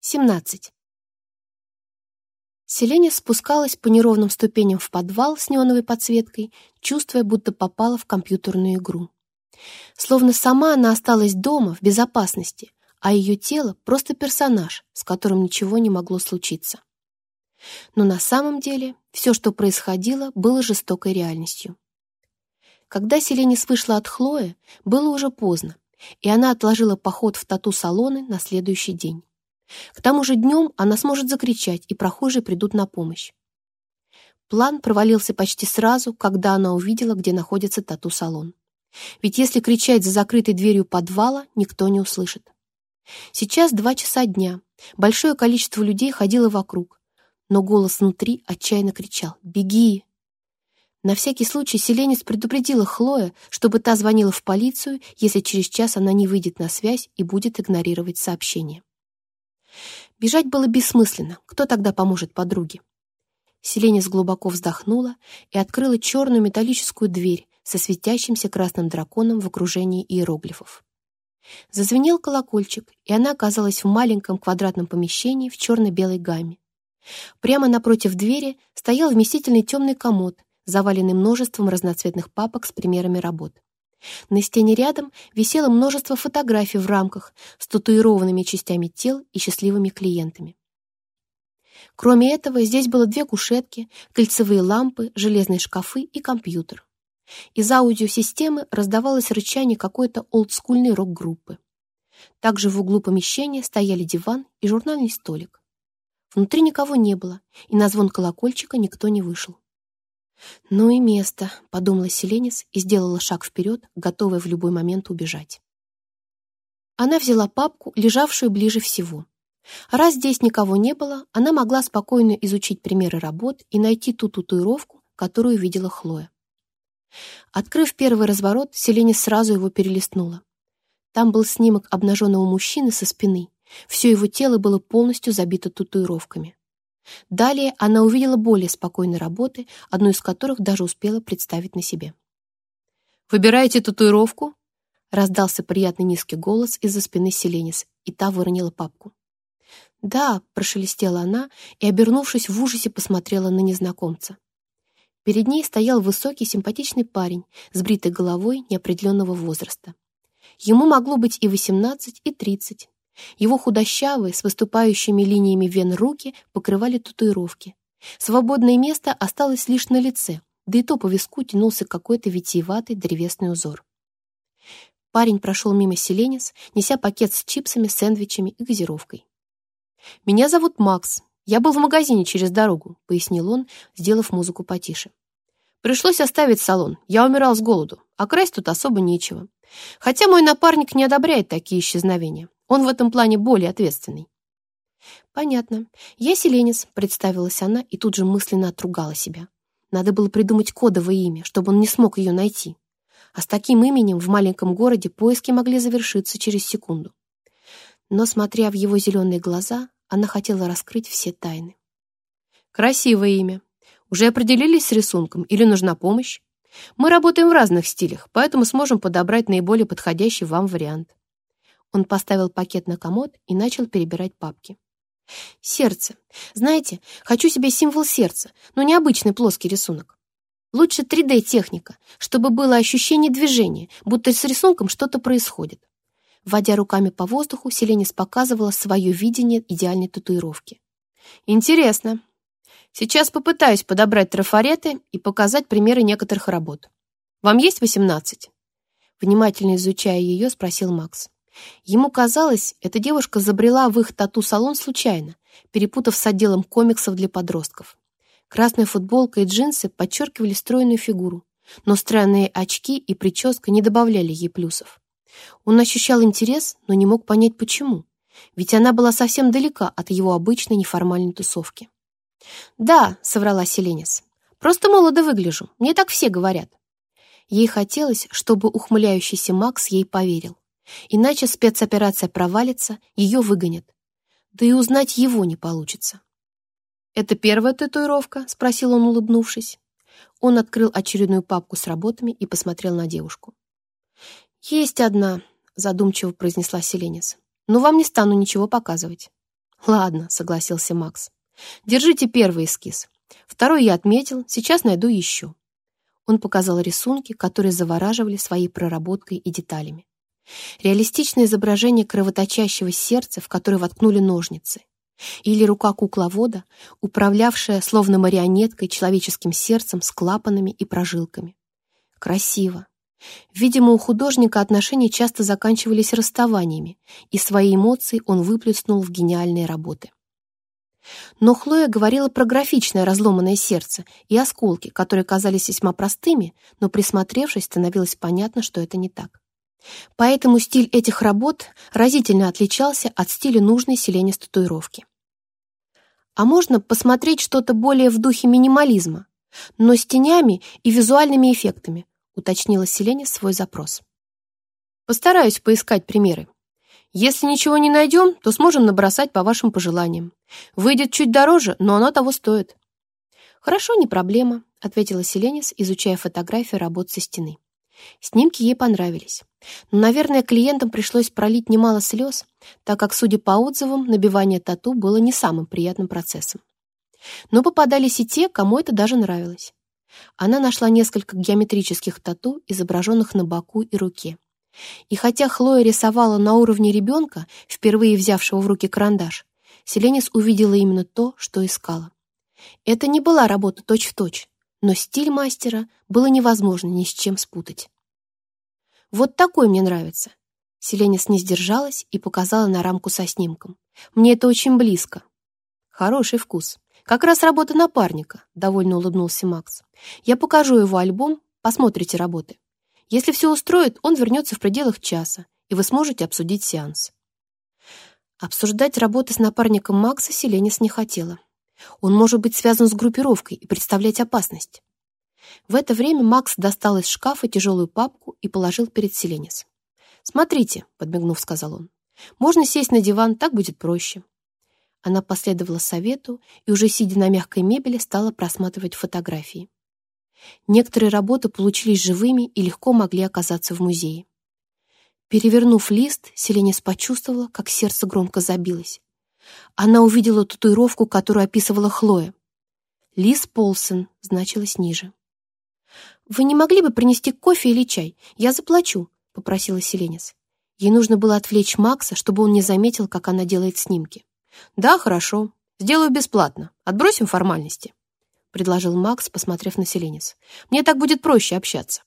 17. Селеня спускалась по неровным ступеням в подвал с неоновой подсветкой, чувствуя, будто попала в компьютерную игру. Словно сама она осталась дома, в безопасности, а ее тело — просто персонаж, с которым ничего не могло случиться. Но на самом деле все, что происходило, было жестокой реальностью. Когда Селения вышла от Хлои, было уже поздно, и она отложила поход в тату-салоны на следующий день. К тому же днем она сможет закричать, и прохожие придут на помощь. План провалился почти сразу, когда она увидела, где находится тату-салон. Ведь если кричать за закрытой дверью подвала, никто не услышит. Сейчас два часа дня. Большое количество людей ходило вокруг. Но голос внутри отчаянно кричал «Беги!». На всякий случай Селенец предупредила Хлоя, чтобы та звонила в полицию, если через час она не выйдет на связь и будет игнорировать сообщение. Бежать было бессмысленно. Кто тогда поможет подруге? Селенис глубоко вздохнула и открыла черную металлическую дверь со светящимся красным драконом в окружении иероглифов. Зазвенел колокольчик, и она оказалась в маленьком квадратном помещении в черно-белой гамме. Прямо напротив двери стоял вместительный темный комод, заваленный множеством разноцветных папок с примерами работ. На стене рядом висело множество фотографий в рамках с татуированными частями тел и счастливыми клиентами. Кроме этого, здесь было две кушетки, кольцевые лампы, железные шкафы и компьютер. Из аудиосистемы раздавалось рычание какой-то олдскульной рок-группы. Также в углу помещения стояли диван и журнальный столик. Внутри никого не было, и на звон колокольчика никто не вышел. «Ну и место», — подумала Селенис и сделала шаг вперед, готовая в любой момент убежать. Она взяла папку, лежавшую ближе всего. Раз здесь никого не было, она могла спокойно изучить примеры работ и найти ту татуировку, которую видела Хлоя. Открыв первый разворот, Селенис сразу его перелистнула. Там был снимок обнаженного мужчины со спины. Все его тело было полностью забито татуировками. Далее она увидела более спокойные работы, одну из которых даже успела представить на себе. Выбираете татуировку?» Раздался приятный низкий голос из-за спины Селенис, и та выронила папку. «Да», — прошелестела она и, обернувшись в ужасе, посмотрела на незнакомца. Перед ней стоял высокий, симпатичный парень с бритой головой неопределенного возраста. Ему могло быть и 18, и 30, его худощавые, с выступающими линиями вен руки покрывали татуировки. Свободное место осталось лишь на лице, да и то по виску тянулся какой-то витиеватый древесный узор. Парень прошел мимо Селенис, неся пакет с чипсами, сэндвичами и газировкой. «Меня зовут Макс. Я был в магазине через дорогу», — пояснил он, сделав музыку потише. «Пришлось оставить салон. Я умирал с голоду, а красть тут особо нечего. Хотя мой напарник не одобряет такие исчезновения. Он в этом плане более ответственный. «Понятно. Я Селенис», — представилась она и тут же мысленно отругала себя. Надо было придумать кодовое имя, чтобы он не смог ее найти. А с таким именем в маленьком городе поиски могли завершиться через секунду. Но, смотря в его зеленые глаза, она хотела раскрыть все тайны. «Красивое имя. Уже определились с рисунком или нужна помощь? Мы работаем в разных стилях, поэтому сможем подобрать наиболее подходящий вам вариант. Он поставил пакет на комод и начал перебирать папки. «Сердце. Знаете, хочу себе символ сердца, но необычный плоский рисунок. Лучше 3D-техника, чтобы было ощущение движения, будто с рисунком что-то происходит». Вводя руками по воздуху, Селенис показывала свое видение идеальной татуировки. «Интересно. Сейчас попытаюсь подобрать трафареты и показать примеры некоторых работ. Вам есть 18?» Внимательно изучая ее, спросил Макс. Ему казалось, эта девушка забрела в их тату-салон случайно, перепутав с отделом комиксов для подростков. Красная футболка и джинсы подчеркивали стройную фигуру, но странные очки и прическа не добавляли ей плюсов. Он ощущал интерес, но не мог понять, почему. Ведь она была совсем далека от его обычной неформальной тусовки. «Да», — соврала Селенис, — «просто молодо выгляжу, мне так все говорят». Ей хотелось, чтобы ухмыляющийся Макс ей поверил. Иначе спецоперация провалится, ее выгонят. Да и узнать его не получится. «Это первая татуировка?» — спросил он, улыбнувшись. Он открыл очередную папку с работами и посмотрел на девушку. «Есть одна», — задумчиво произнесла Селенис. «Но вам не стану ничего показывать». «Ладно», — согласился Макс. «Держите первый эскиз. Второй я отметил, сейчас найду еще». Он показал рисунки, которые завораживали своей проработкой и деталями. Реалистичное изображение кровоточащего сердца, в которое воткнули ножницы. Или рука кукловода, управлявшая словно марионеткой человеческим сердцем с клапанами и прожилками. Красиво. Видимо, у художника отношения часто заканчивались расставаниями, и свои эмоции он выплеснул в гениальные работы. Но Хлоя говорила про графичное разломанное сердце и осколки, которые казались весьма простыми, но присмотревшись, становилось понятно, что это не так. Поэтому стиль этих работ разительно отличался от стиля нужной Селене статуировки. А можно посмотреть что-то более в духе минимализма, но с тенями и визуальными эффектами, уточнила Селене свой запрос. Постараюсь поискать примеры. Если ничего не найдем, то сможем набросать по вашим пожеланиям. Выйдет чуть дороже, но оно того стоит. Хорошо, не проблема, ответила Селенис, изучая фотографии работ со стены. Снимки ей понравились. Но, наверное, клиентам пришлось пролить немало слез, так как, судя по отзывам, набивание тату было не самым приятным процессом. Но попадались и те, кому это даже нравилось. Она нашла несколько геометрических тату, изображенных на боку и руке. И хотя Хлоя рисовала на уровне ребенка, впервые взявшего в руки карандаш, Селенис увидела именно то, что искала. Это не была работа точь-в-точь, -точь, но стиль мастера было невозможно ни с чем спутать. Вот такой мне нравится». Селенис не сдержалась и показала на рамку со снимком. «Мне это очень близко». «Хороший вкус. Как раз работа напарника», — довольно улыбнулся Макс. «Я покажу его альбом, посмотрите работы. Если все устроит, он вернется в пределах часа, и вы сможете обсудить сеанс». Обсуждать работы с напарником Макса Селенис не хотела. Он может быть связан с группировкой и представлять опасность. В это время Макс достал из шкафа тяжелую папку и положил перед Селенис. «Смотрите», — подмигнув, сказал он, — «можно сесть на диван, так будет проще». Она последовала совету и, уже сидя на мягкой мебели, стала просматривать фотографии. Некоторые работы получились живыми и легко могли оказаться в музее. Перевернув лист, Селенис почувствовала, как сердце громко забилось. Она увидела татуировку, которую описывала Хлоя. «Лис Полсон» значилось ниже. «Вы не могли бы принести кофе или чай? Я заплачу», — попросила Селенис. Ей нужно было отвлечь Макса, чтобы он не заметил, как она делает снимки. «Да, хорошо. Сделаю бесплатно. Отбросим формальности», — предложил Макс, посмотрев на Селенис. «Мне так будет проще общаться».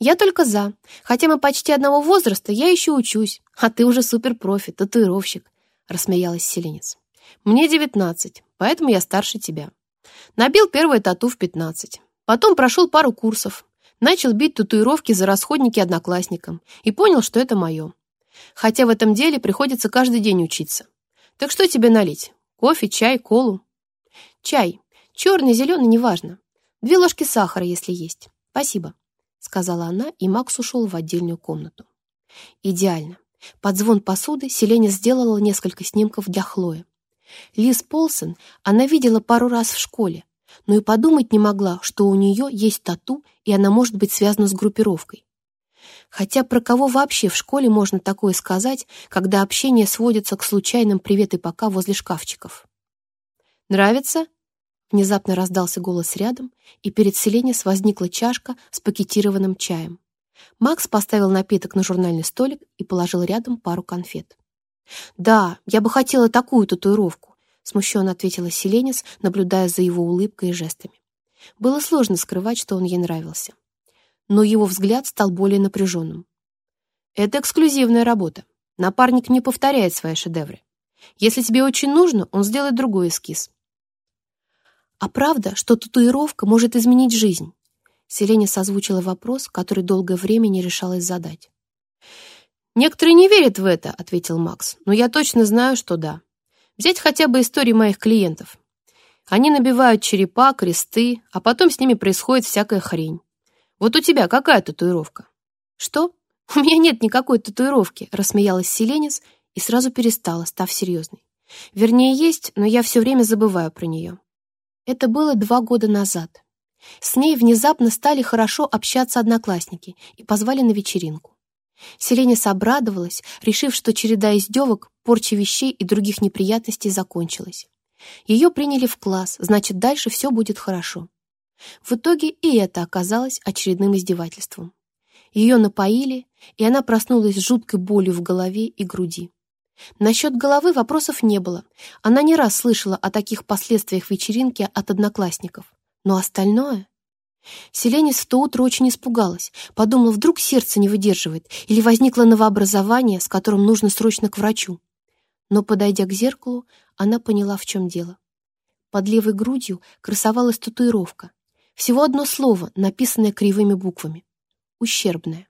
«Я только за. Хотя мы почти одного возраста, я еще учусь. А ты уже суперпрофи, татуировщик», — рассмеялась Селенис. «Мне девятнадцать, поэтому я старше тебя. Набил первое тату в пятнадцать. Потом прошел пару курсов, начал бить татуировки за расходники одноклассникам и понял, что это мое. Хотя в этом деле приходится каждый день учиться. Так что тебе налить? Кофе, чай, колу? Чай. Черный, зеленый, неважно. Две ложки сахара, если есть. Спасибо, сказала она, и Макс ушел в отдельную комнату. Идеально. Под звон посуды Селеня сделала несколько снимков для Хлои. Лиз Полсон она видела пару раз в школе, но и подумать не могла, что у нее есть тату, и она может быть связана с группировкой. Хотя про кого вообще в школе можно такое сказать, когда общение сводится к случайным «привет и пока» возле шкафчиков? «Нравится?» Внезапно раздался голос рядом, и перед Селенис возникла чашка с пакетированным чаем. Макс поставил напиток на журнальный столик и положил рядом пару конфет. «Да, я бы хотела такую татуировку. — смущенно ответила Селенис, наблюдая за его улыбкой и жестами. Было сложно скрывать, что он ей нравился. Но его взгляд стал более напряженным. «Это эксклюзивная работа. Напарник не повторяет свои шедевры. Если тебе очень нужно, он сделает другой эскиз». «А правда, что татуировка может изменить жизнь?» Селенис созвучила вопрос, который долгое время не решалась задать. «Некоторые не верят в это», — ответил Макс, «но я точно знаю, что да». Взять хотя бы истории моих клиентов. Они набивают черепа, кресты, а потом с ними происходит всякая хрень. Вот у тебя какая татуировка? Что? У меня нет никакой татуировки, рассмеялась Селенис и сразу перестала, став серьезной. Вернее, есть, но я все время забываю про нее. Это было два года назад. С ней внезапно стали хорошо общаться одноклассники и позвали на вечеринку. Селенис обрадовалась, решив, что череда издевок порча вещей и других неприятностей закончилась. Ее приняли в класс, значит, дальше все будет хорошо. В итоге и это оказалось очередным издевательством. Ее напоили, и она проснулась с жуткой болью в голове и груди. Насчет головы вопросов не было. Она не раз слышала о таких последствиях вечеринки от одноклассников. Но остальное... Селенис в то утро очень испугалась. Подумала, вдруг сердце не выдерживает, или возникло новообразование, с которым нужно срочно к врачу но, подойдя к зеркалу, она поняла, в чем дело. Под левой грудью красовалась татуировка. Всего одно слово, написанное кривыми буквами. Ущербное.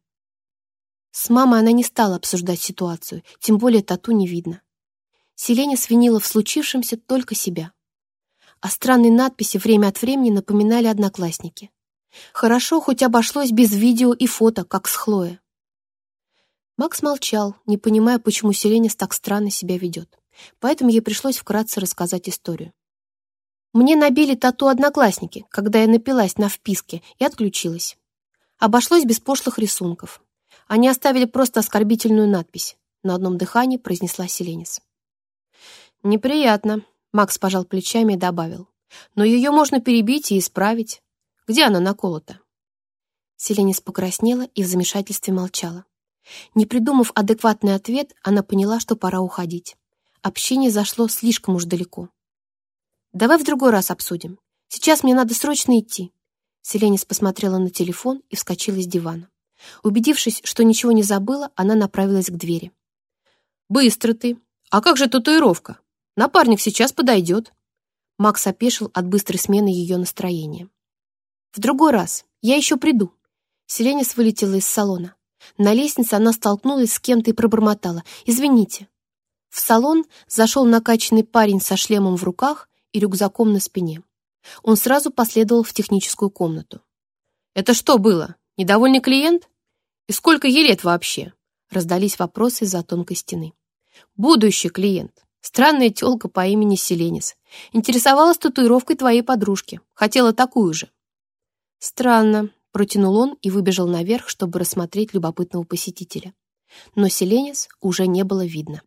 С мамой она не стала обсуждать ситуацию, тем более тату не видно. Селеня свинила в случившемся только себя. а странные надписи время от времени напоминали одноклассники. Хорошо, хоть обошлось без видео и фото, как с Хлоя. Макс молчал, не понимая, почему Селенис так странно себя ведет. Поэтому ей пришлось вкратце рассказать историю. Мне набили тату одноклассники, когда я напилась на вписке и отключилась. Обошлось без пошлых рисунков. Они оставили просто оскорбительную надпись. На одном дыхании произнесла Селенис. «Неприятно», — Макс пожал плечами и добавил. «Но ее можно перебить и исправить. Где она наколота?» Селенис покраснела и в замешательстве молчала. Не придумав адекватный ответ, она поняла, что пора уходить. Общение зашло слишком уж далеко. «Давай в другой раз обсудим. Сейчас мне надо срочно идти». Селенис посмотрела на телефон и вскочила с дивана. Убедившись, что ничего не забыла, она направилась к двери. «Быстро ты! А как же татуировка? Напарник сейчас подойдет!» Макс опешил от быстрой смены ее настроения. «В другой раз. Я еще приду». Селенис вылетела из салона. На лестнице она столкнулась с кем-то и пробормотала «Извините». В салон зашел накачанный парень со шлемом в руках и рюкзаком на спине. Он сразу последовал в техническую комнату. «Это что было? Недовольный клиент? И сколько ей лет вообще?» Раздались вопросы за тонкой стены. «Будущий клиент. Странная тёлка по имени Селенис. Интересовалась татуировкой твоей подружки. Хотела такую же». «Странно. Протянул он и выбежал наверх, чтобы рассмотреть любопытного посетителя. Но Селенис уже не было видно.